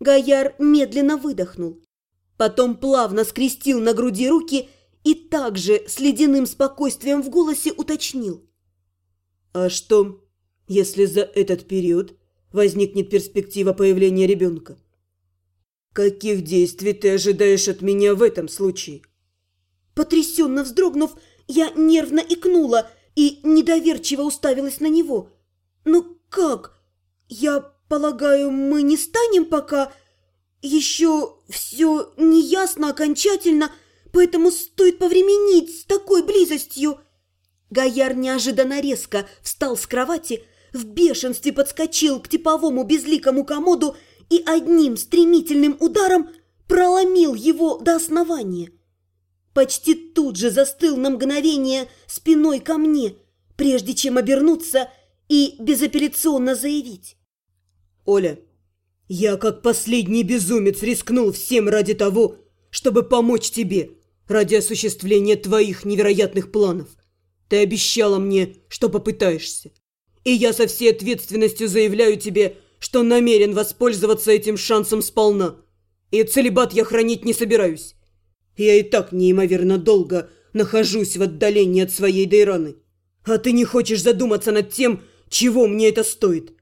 Гаяр медленно выдохнул. Потом плавно скрестил на груди руки и также с ледяным спокойствием в голосе уточнил. «А что, если за этот период возникнет перспектива появления ребенка? Каких действий ты ожидаешь от меня в этом случае?» Потрясенно вздрогнув, я нервно икнула и недоверчиво уставилась на него. «Ну как? Я полагаю, мы не станем пока...» Еще все неясно окончательно, поэтому стоит повременить с такой близостью. Гояр неожиданно резко встал с кровати, в бешенстве подскочил к типовому безликому комоду и одним стремительным ударом проломил его до основания. Почти тут же застыл на мгновение спиной ко мне, прежде чем обернуться и безапелляционно заявить. «Оля, я, как последний безумец, рискнул всем ради того, чтобы помочь тебе, ради осуществления твоих невероятных планов. Ты обещала мне, что попытаешься. И я со всей ответственностью заявляю тебе, что намерен воспользоваться этим шансом сполна. И целебат я хранить не собираюсь. Я и так неимоверно долго нахожусь в отдалении от своей Дейраны. А ты не хочешь задуматься над тем, чего мне это стоит.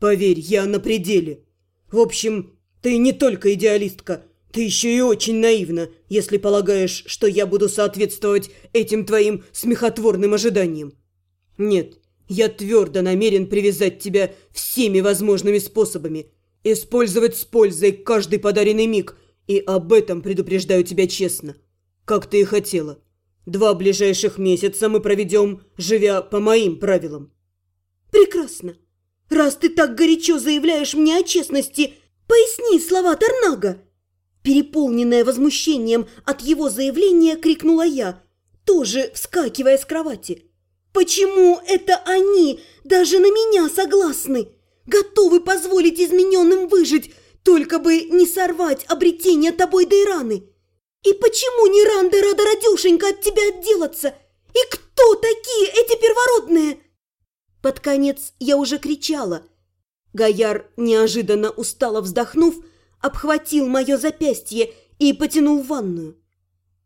Поверь, я на пределе. В общем, ты не только идеалистка, ты еще и очень наивна, если полагаешь, что я буду соответствовать этим твоим смехотворным ожиданиям. Нет, я твердо намерен привязать тебя всеми возможными способами, использовать с пользой каждый подаренный миг, и об этом предупреждаю тебя честно, как ты и хотела. Два ближайших месяца мы проведем, живя по моим правилам. Прекрасно. «Раз ты так горячо заявляешь мне о честности, поясни слова Торнага!» Переполненная возмущением от его заявления, крикнула я, тоже вскакивая с кровати. «Почему это они даже на меня согласны? Готовы позволить измененным выжить, только бы не сорвать обретение тобой Дейраны? И почему не Ранда рада радюшенька от тебя отделаться? И кто такие эти первородные?» Под конец я уже кричала. Гояр, неожиданно устало вздохнув, обхватил мое запястье и потянул в ванную.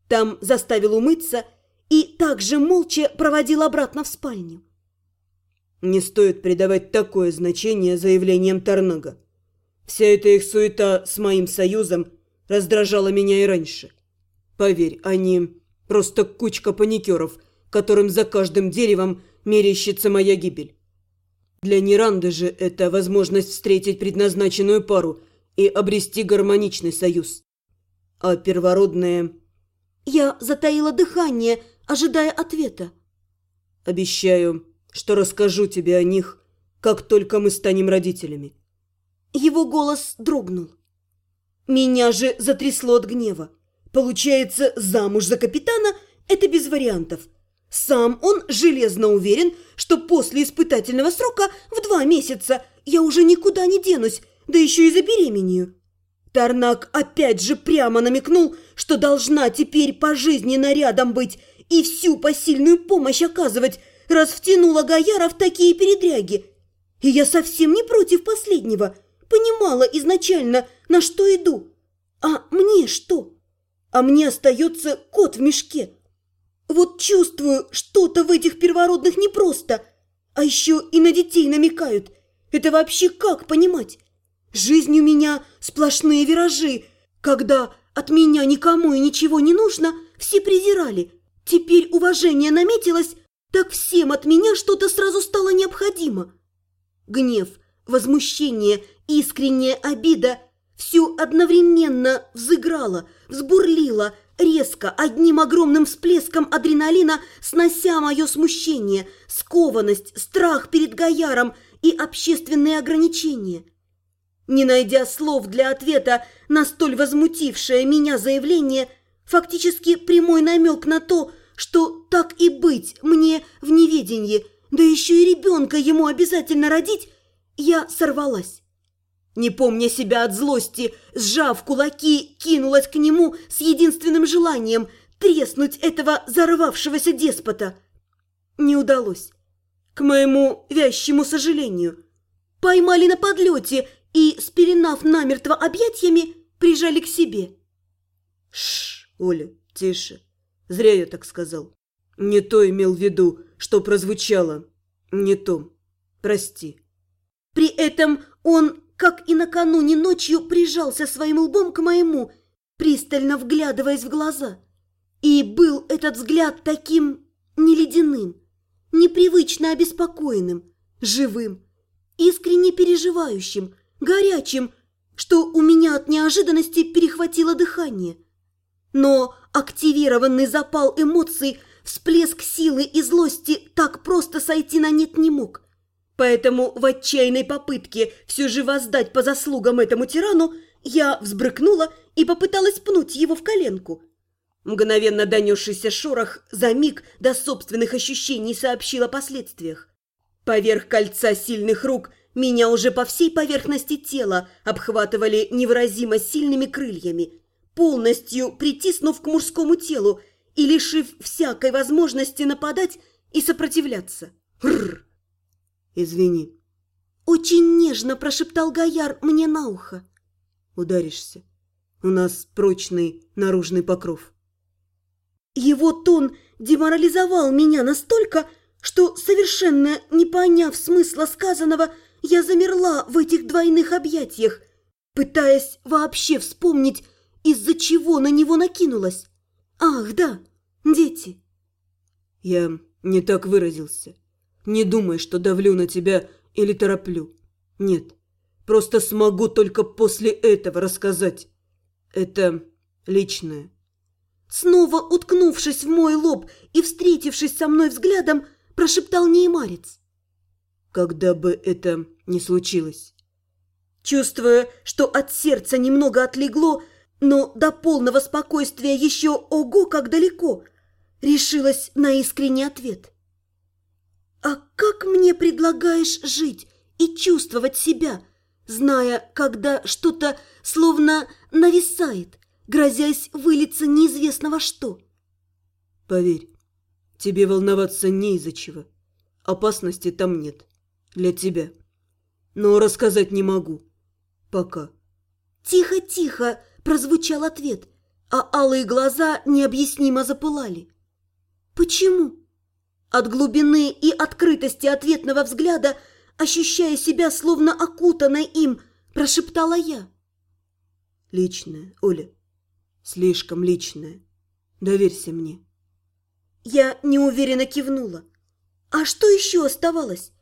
Там заставил умыться и также молча проводил обратно в спальню. Не стоит придавать такое значение заявлениям Торнага. Вся эта их суета с моим союзом раздражала меня и раньше. Поверь, они просто кучка паникеров, которым за каждым деревом мерещится моя гибель. Для Неранды же это возможность встретить предназначенную пару и обрести гармоничный союз. А первородные... Я затаила дыхание, ожидая ответа. Обещаю, что расскажу тебе о них, как только мы станем родителями. Его голос дрогнул. Меня же затрясло от гнева. Получается, замуж за капитана – это без вариантов – сам он железно уверен, что после испытательного срока в два месяца я уже никуда не денусь, да еще и забеременею. Тарнак опять же прямо намекнул, что должна теперь пожизненно рядом быть и всю посильную помощь оказывать, раз втянула Гаяра в такие передряги. И я совсем не против последнего, понимала изначально, на что иду. А мне что? А мне остается кот в мешке – вот чувствую, что-то в этих первородных непросто. А еще и на детей намекают. Это вообще как понимать? Жизнь у меня сплошные виражи. Когда от меня никому и ничего не нужно, все презирали. Теперь уважение наметилось, так всем от меня что-то сразу стало необходимо. Гнев, возмущение, искренняя обида – все одновременно взыграло, взбурлило – резко, одним огромным всплеском адреналина, снося мое смущение, скованность, страх перед Гояром и общественные ограничения. Не найдя слов для ответа на столь возмутившее меня заявление, фактически прямой намек на то, что так и быть мне в неведении, да еще и ребенка ему обязательно родить, я сорвалась. Не помня себя от злости, сжав кулаки, кинулась к нему с единственным желанием треснуть этого зарвавшегося деспота. Не удалось. К моему вящему сожалению. Поймали на подлете и, спеленав намертво объятиями, прижали к себе. Шш, Оля, тише. Зря я так сказал. Не то имел в виду, что прозвучало. Не то. Прости. При этом он, как и накануне ночью, прижался своим лбом к моему, пристально вглядываясь в глаза. И был этот взгляд таким не ледяным, непривычно обеспокоенным, живым, искренне переживающим, горячим, что у меня от неожиданности перехватило дыхание. Но активированный запал эмоций, всплеск силы и злости так просто сойти на нет не мог. Поэтому в отчаянной попытке все же воздать по заслугам этому тирану я взбрыкнула и попыталась пнуть его в коленку. Мгновенно донесшийся шорох за миг до собственных ощущений сообщил о последствиях. Поверх кольца сильных рук меня уже по всей поверхности тела обхватывали невыразимо сильными крыльями, полностью притиснув к мужскому телу и лишив всякой возможности нападать и сопротивляться. Рррр! Извини. Очень нежно прошептал Гояр мне на ухо. Ударишься. У нас прочный наружный покров. Его тон деморализовал меня настолько, что, совершенно не поняв смысла сказанного, я замерла в этих двойных объятиях, пытаясь вообще вспомнить, из-за чего на него накинулась. Ах, да, дети. Я не так выразился. Не думай, что давлю на тебя или тороплю. Нет, просто смогу только после этого рассказать. Это личное. Снова уткнувшись в мой лоб и встретившись со мной взглядом, прошептал Неймарец. Когда бы это ни случилось. Чувствуя, что от сердца немного отлегло, но до полного спокойствия еще ого как далеко, решилась на искренний ответ. «А как мне предлагаешь жить и чувствовать себя, зная, когда что-то словно нависает, грозясь вылиться неизвестно во что?» «Поверь, тебе волноваться не из-за чего. Опасности там нет. Для тебя. Но рассказать не могу. Пока». «Тихо-тихо!» прозвучал ответ, а алые глаза необъяснимо запылали. «Почему?» От глубины и открытости ответного взгляда, ощущая себя словно окутанной им, прошептала я. «Личное, Оля, слишком личное. Доверься мне». Я неуверенно кивнула. А что еще оставалось?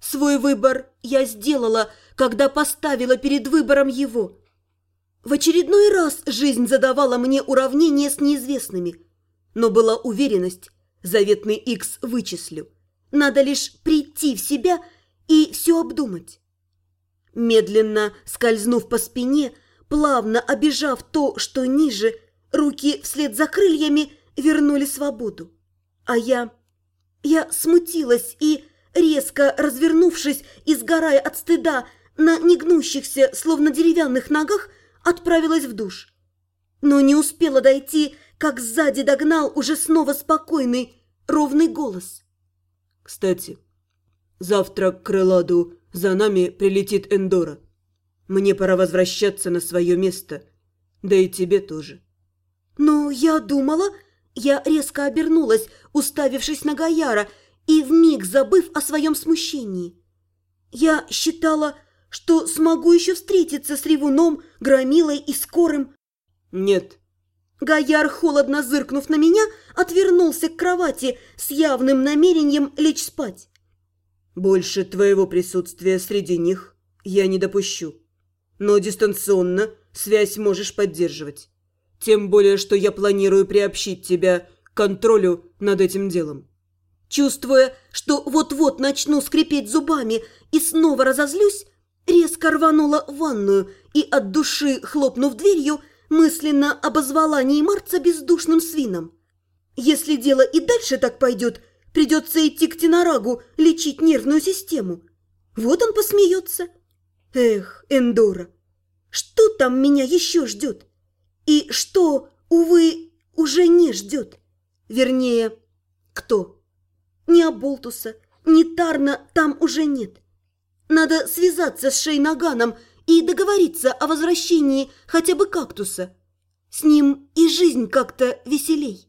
Свой выбор я сделала, когда поставила перед выбором его. В очередной раз жизнь задавала мне уравнение с неизвестными, но была уверенность, заветный Икс вычислю. Надо лишь прийти в себя и все обдумать. Медленно скользнув по спине, плавно обижав то, что ниже, руки вслед за крыльями вернули свободу. А я... я смутилась и, резко развернувшись и сгорая от стыда, на негнущихся, словно деревянных ногах, отправилась в душ. Но не успела дойти, как сзади догнал уже снова спокойный, ровный голос. «Кстати, завтра к Крыладу за нами прилетит Эндора. Мне пора возвращаться на свое место, да и тебе тоже». «Но я думала...» Я резко обернулась, уставившись на Гаяра и вмиг забыв о своем смущении. Я считала, что смогу еще встретиться с Ревуном, Громилой и Скорым. Нет. Гояр, холодно зыркнув на меня, отвернулся к кровати с явным намерением лечь спать. Больше твоего присутствия среди них я не допущу. Но дистанционно связь можешь поддерживать. Тем более, что я планирую приобщить тебя к контролю над этим делом. Чувствуя, что вот-вот начну скрипеть зубами и снова разозлюсь, резко рванула в ванную и от души, хлопнув дверью, мысленно обозвала Неймарца бездушным свином. Если дело и дальше так пойдет, придется идти к Тенорагу лечить нервную систему. Вот он посмеется. Эх, Эндора, что там меня еще ждет? И что, увы, уже не ждет? Вернее, кто? Ни Аболтуса, ни Тарна там уже нет. Надо связаться с Шейнаганом и договориться о возвращении хотя бы кактуса. С ним и жизнь как-то веселей.